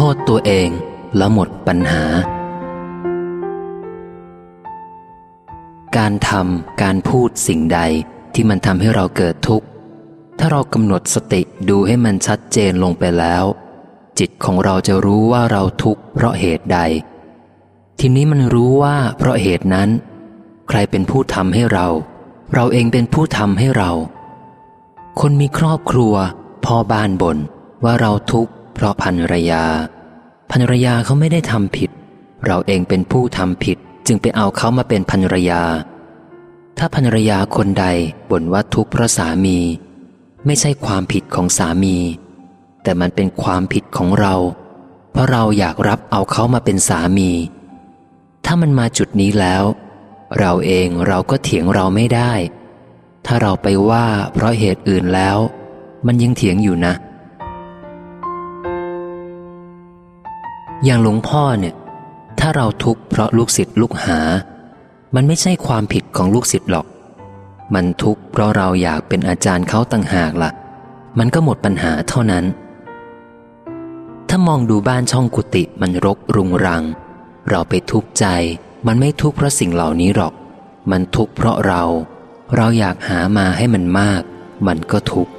ทษตัวเองแล้วหมดปัญหา การทำการพูดสิ่งใดที่มันทำให้เราเกิดทุกข์ ถ้าเรากำหนดสติดูให้มันชัดเจนลงไปแล้ว จิตของเราจะรู้ว่าเราทุกข์เพราะเหตุใด ทีนี้มันรู้ว่าเพราะเหตุนั้น ใครเป็นผู้ทำให้เรา เราเองเป็นผู้ทำให้เรา คนมีครอบครัวพ่อบ้านบน่นว่าเราทุกข์ เพราะพันรยา พันรยาเขาไม่ได้ทำผิด เราเองเป็นผู้ทำผิด จึงไปเอาเขามาเป็นพันรยา ถ้าพันรยาคนใดบ่นว่าทุกข์เพราะสามี ไม่ใช่ความผิดของสามี แต่มันเป็นความผิดของเรา เพราะเราอยากรับเอาเขามาเป็นสามี ถ้ามันมาจุดนี้แล้ว เราเองเราก็เถียงเราไม่ได้ ถ้าเราไปว่าเพราะเหตุอื่นแล้ว มันยังเถียงอยู่นะ อย่างหลวงพ่อเนี่ย ถ้าเราทุกข์เพราะลูกศิษย์ลูกหา มันไม่ใช่ความผิดของลูกศิษย์หรอก มันทุกข์เพราะเราอยากเป็นอาจารย์เขาต่างหากละ่ะ มันก็หมดปัญหาเท่านั้น ถ้ามองดูบ้านช่องกุฏิมันรกรุงรัง เราไปทุกข์ใจ มันไม่ทุกข์เพราะสิ่งเหล่านี้หรอก มันทุกข์เพราะเรา เราอยากหามาให้มันมาก มันก็ทุกข์